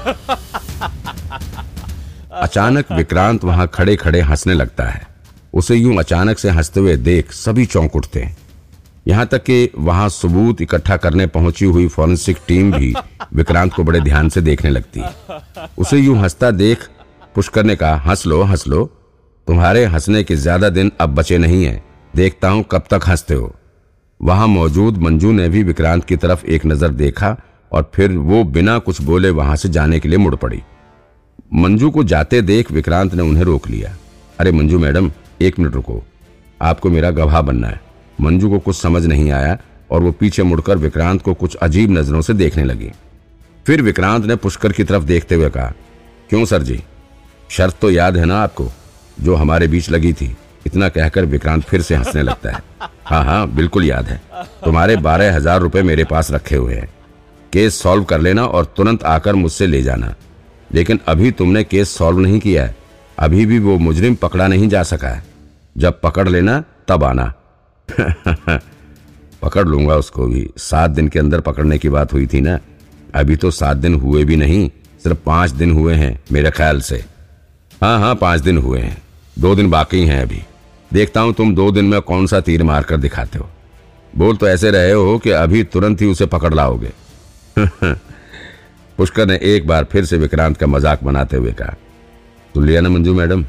अचानक विक्रांत वहाँ खड़े खड़े हंसने लगता है। उसे यूँ अचानक से हँसते हुए देख सभी चौंक उठते हैं। यहाँ तक कि वहाँ सबूत इकट्ठा करने पहुँची हुई फॉरेंसिक टीम भी विक्रांत को बड़े ध्यान से देखने लगती है। उसे यूँ हंसता देख पुष्कर ने कहा हंस लो हंस लो। तुम्हारे हंसने के ज़्यादा दिन अब बचे नहीं है। देखता हूँ कब तक हँसते हो। वहाँ मौजूद मंजू ने भी विक्रांत की तरफ़ एक नज़र देखा और फिर वो बिना कुछ बोले वहाँ से जाने के लिए मुड़ पड़ी। मंजू को जाते देख विक्रांत ने उन्हें रोक लिया। अरे मंजू मैडम, एक मिनट रुको। आपको मेरा गवाह बनना है। मंजू को कुछ समझ नहीं आया और वो पीछे मुड़कर विक्रांत को कुछ अजीब नज़रों से देखने लगी। फिर विक्रांत ने पुष्कर की तरफ़ देखते हुए कहा, क्यों सर जी? शर्त तो याद है ना आपको? जो हमारे बीच लगी थी। इतना कहकर विक्रांत फिर से हंसने लगता है। हाँ हाँ बिल्कुल याद है। तुम्हारे बारह हज़ार रुपए मेरे पास रखे हुए हैं। केस सॉल्व कर लेना और तुरंत आकर मुझसे ले जाना। लेकिन अभी तुमने केस सॉल्व नहीं किया है। अभी भी वो मुजरिम पकड़ा नहीं जा सका है। जब पकड़ लेना, तब आना। पकड़ लूँगा उसको भी। सात दिन के अंदर पकड़ने की बात हुई थी ना? अभी तो सात दिन हुए भी नहीं, सिर्फ़ पाँच दिन हुए हैं मेरे ख्याल से। हाँ हाँ पाँच दिन हुए हैं। दो दिन बाकी हैं अभी। देखता हूँ तुम दो दिन में कौन सा तीर मारकर दिखाते हो। बोल तो ऐसे रहे हो कि अभी तुरंत ही उसे पकड़ लाओगे। पुष्कर ने एक बार फिर से विक्रांत का मज़ाक बनाते हुए कहा तो लिया ना मंजू मैडम?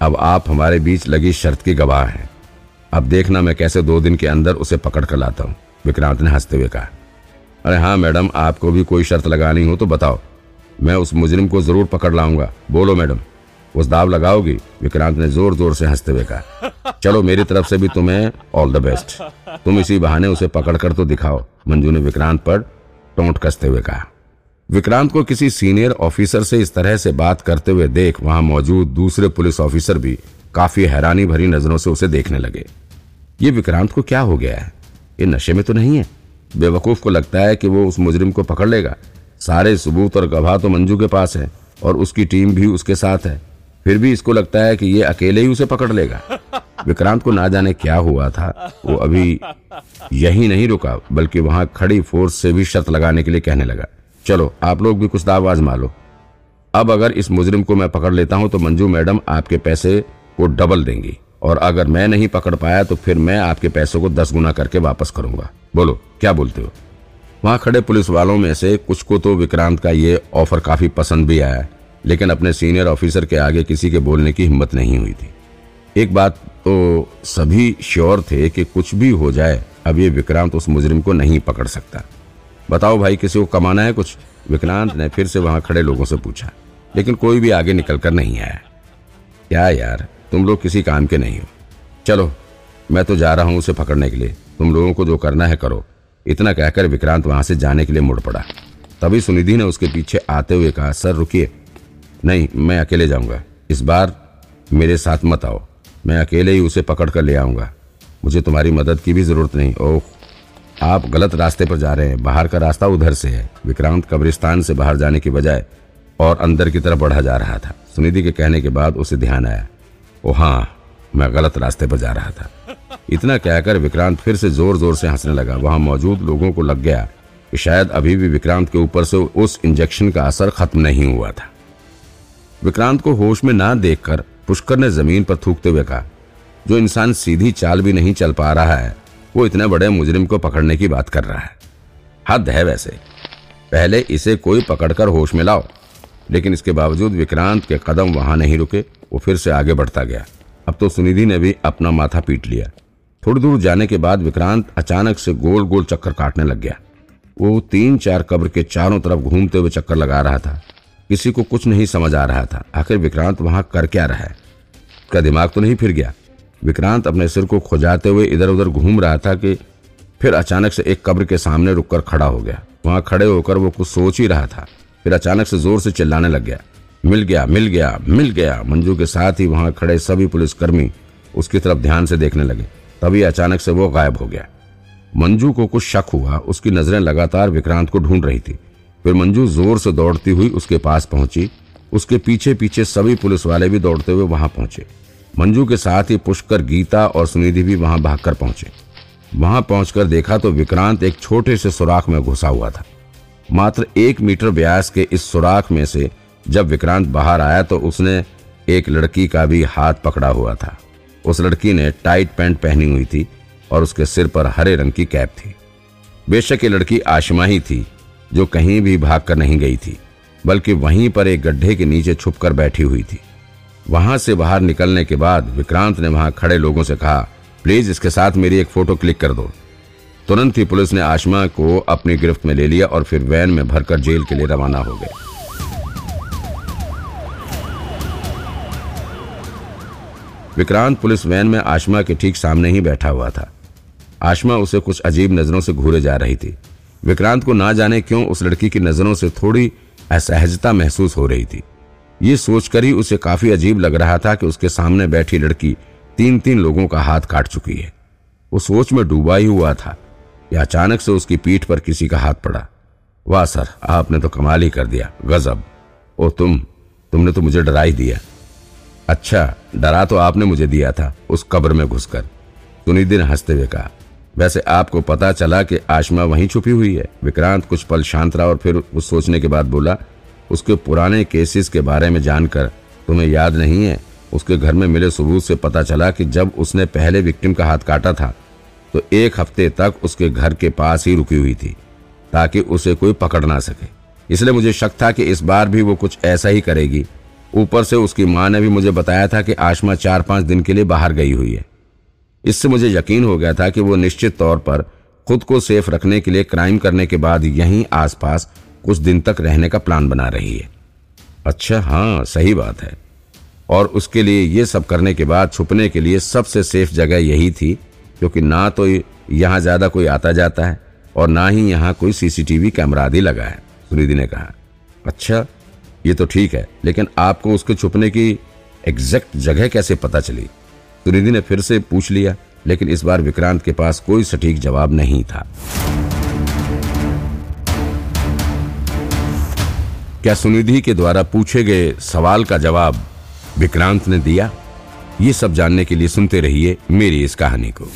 अब आप हमारे बीच लगी शर्त की गवाह हैं। अब देखना मैं कैसे दो दिन के अंदर उसे पकड़ कर लाता हूँ, विक्रांत ने हँसते हुए कहा। अरे हाँ मैडम, आपको भी कोई शर्त लगानी हो तो बताओ। मैं उस मुजरिम को ज़रूर पकड़ लाऊँगा। बोलो मैडम, उस दाव लगाओगी? विक्रांत ने ज़ोर ज़ोर से हँसते हुए कहा, चलो मेरी तरफ़ से भी तुम्हें ऑल द बेस्ट तुम इसी बहाने उसे पकड़ कर तो दिखाओ। मंजू ने विक्रांत पर टोंट कसते हुए कहा। विक्रांत को किसी सीनियर ऑफिसर से इस तरह से बात करते हुए देख वहाँ मौजूद दूसरे पुलिस ऑफिसर भी काफ़ी हैरानी भरी नज़रों से उसे देखने लगे। ये विक्रांत को क्या हो गया है? ये नशे में तो नहीं है। बेवकूफ़ को लगता है कि वो उस मुजरिम को पकड़ लेगा। सारे सबूत और गवाह तो मंजू के पास है और उसकी टीम भी उसके साथ है। फिर भी इसको लगता है कि ये अकेले ही उसे पकड़ लेगा। विक्रांत को ना जाने क्या हुआ था, वो अभी यही नहीं रुका, बल्कि वहाँ खड़ी फोर्स से भी शर्त लगाने के लिए कहने लगा, चलो, आप लोग भी कुछ दावाज मारो। अब अगर इस मुजरिम को मैं पकड़ लेता हूँ तो मंजू मैडम आपके पैसे को डबल देंगी, और अगर मैं नहीं पकड़ पाया तो फिर मैं आपके पैसों को दस गुना करके वापस करूँगा। बोलो, क्या बोलते हो? वहाँ खड़े पुलिस वालों में से कुछ को तो विक्रांत का ये ऑफ़र काफ़ी पसंद भी आया, लेकिन अपने सीनियर ऑफिसर के आगे किसी के बोलने की हिम्मत नहीं हुई थी। एक बात तो सभी श्योर थे कि कुछ भी हो जाए, अब ये विक्रांत उस मुजरिम को नहीं पकड़ सकता। बताओ भाई, किसी को कमाना है कुछ? विक्रांत ने फिर से वहाँ खड़े लोगों से पूछा। लेकिन कोई भी आगे निकलकर नहीं आया। क्या यार, तुम लोग किसी काम के नहीं हो। चलो, मैं तो जा रहा हूँ उसे पकड़ने के लिए। तुम लोगों को जो करना है करो। इतना कहकर विक्रांत वहाँ से जाने के लिए मुड़ पड़ा। तभी सुनिधि ने उसके पीछे आते हुए कहा, सर, रुकिए। नहीं, मैं अकेले जाऊँगा। इस बार मेरे साथ मत आओ। मैं अकेले ही उसे पकड़ कर ले आऊँगा। मुझे तुम्हारी मदद की भी ज़रूरत नहीं। ओह, आप गलत रास्ते पर जा रहे हैं। बाहर का रास्ता उधर से है। विक्रांत कब्रिस्तान से बाहर जाने की बजाय और अंदर की तरफ़ बढ़ा जा रहा था। सुनिधि के कहने के बाद उसे ध्यान आया। ओ हाँ मैं गलत रास्ते पर जा रहा था। इतना कहकर विक्रांत फिर से ज़ोर ज़ोर से हंसने लगा। वहाँ मौजूद लोगों को लग गया कि शायद अभी भी विक्रांत के ऊपर से उस इंजेक्शन का असर खत्म नहीं हुआ था। विक्रांत को होश में ना देखकर पुष्कर ने ज़मीन पर थूकते हुए कहा, जो इंसान सीधी चाल भी नहीं चल पा रहा है, वो इतने बड़े मुजरिम को पकड़ने की बात कर रहा है। हद है वैसे। पहले इसे कोई पकड़कर होश में लाओ, लेकिन इसके बावजूद विक्रांत के कदम वहाँ नहीं रुके, वो फिर से आगे बढ़ता गया। अब तो सुनिधि ने भी अपना माथा पीट लिया। थोड़ी दूर जाने के बाद विक्रांत अचानक से गोल गोल चक्कर काटने लग गया। वो तीन चार कब्र के चारों तरफ़ घूमते हुए चक्कर लगा रहा था। किसी को कुछ नहीं समझ आ रहा था। आखिर विक्रांत वहाँ कर क्या रहा है? उसका दिमाग तो नहीं फिर गया। विक्रांत अपने सिर को खुजाते हुए इधर उधर घूम रहा था कि फिर अचानक से एक कब्र के सामने रुककर खड़ा हो गया। वहाँ खड़े होकर वो कुछ सोच ही रहा था। फिर अचानक से ज़ोर से चिल्लाने लग गया। मिल गया मिल गया मिल गया। मंजू के साथ ही वहाँ खड़े सभी पुलिसकर्मी उसकी तरफ़ ध्यान से देखने लगे। तभी अचानक से वो गायब हो गया। मंजू को कुछ शक हुआ। उसकी नज़रें लगातार विक्रांत को ढूंढ रही थी। फिर मंजू ज़ोर से दौड़ती हुई उसके पास पहुँची। उसके पीछे पीछे सभी पुलिस वाले भी दौड़ते हुए वहाँ पहुँचे। मंजू के साथ ही पुष्कर, गीता और सुनिधि भी वहाँ भागकर पहुँचे। वहाँ पहुंचकर देखा तो विक्रांत एक छोटे से सुराख में घुसा हुआ था। मात्र एक मीटर व्यास के इस सुराख में से जब विक्रांत बाहर आया तो उसने एक लड़की का भी हाथ पकड़ा हुआ था। उस लड़की ने टाइट पैंट पहनी हुई थी और उसके सिर पर हरे रंग की कैप थी। बेशक ये लड़की आशमा ही थी जो कहीं भी भागकर नहीं गई थी, बल्कि वहीं पर एक गड्ढे के नीचे छुपकर बैठी हुई थी। वहाँ से बाहर निकलने के बाद विक्रांत ने वहाँ खड़े लोगों से कहा, प्लीज़ इसके साथ मेरी एक फ़ोटो क्लिक कर दो। तुरंत ही पुलिस ने आशमा को अपनी गिरफ्त में ले लिया और फिर वैन में भरकर जेल के लिए रवाना हो गए। विक्रांत पुलिस वैन में आशमा के ठीक सामने ही बैठा हुआ था। आशमा उसे कुछ अजीब नज़रों से घूरे जा रही थी। विक्रांत को ना जाने क्यों उस लड़की की नज़रों से थोड़ी असहजता महसूस हो रही थी। ये सोचकर ही उसे काफ़ी अजीब लग रहा था कि उसके सामने बैठी लड़की तीन तीन लोगों का हाथ काट चुकी है। वो सोच में डूबा ही हुआ था कि अचानक से उसकी पीठ पर किसी का हाथ पड़ा। वाह सर, आपने तो कमाल ही कर दिया। गजब। ओ, तुम, तुमने तो मुझे डरा ही दिया। अच्छा डरा तो आपने मुझे दिया था, उस कब्र में घुसकर। सुनिधि ने हँसते हुए कहा वैसे आपको पता चला कि आशमा वहीं छुपी हुई है। विक्रांत कुछ पल शांत रहा और फिर उस सोचने के बाद बोला, उसके पुराने केसेस के बारे में जानकर तुम्हें याद नहीं है? उसके घर में मिले सबूत से पता चला कि जब उसने पहले विक्टिम का हाथ काटा था तो एक हफ़्ते तक उसके घर के पास ही रुकी हुई थी, ताकि उसे कोई पकड़ ना सके। इसलिए मुझे शक था कि इस बार भी वो कुछ ऐसा ही करेगी। ऊपर से उसकी माँ ने भी मुझे बताया था कि आशमा चार पाँच दिन के लिए बाहर गई हुई है। इससे मुझे यकीन हो गया था कि वो निश्चित तौर पर खुद को सेफ़ रखने के लिए क्राइम करने के बाद यहीं आसपास कुछ दिन तक रहने का प्लान बना रही है। अच्छा हाँ सही बात है। और उसके लिए ये सब करने के बाद छुपने के लिए सबसे सेफ़ जगह यही थी, क्योंकि ना तो यहाँ ज़्यादा कोई आता जाता है और ना ही यहाँ कोई सीसीटीवी कैमरा आदि लगा है सुनिधि ने कहा। अच्छा ये तो ठीक है, लेकिन आपको उसके छुपने की एग्जैक्ट जगह कैसे पता चली? सुनिधि ने फिर से पूछ लिया, लेकिन इस बार विक्रांत के पास कोई सटीक जवाब नहीं था। क्या सुनिधि के द्वारा पूछे गए सवाल का जवाब विक्रांत ने दिया? ये सब जानने के लिए सुनते रहिए मेरी इस कहानी को।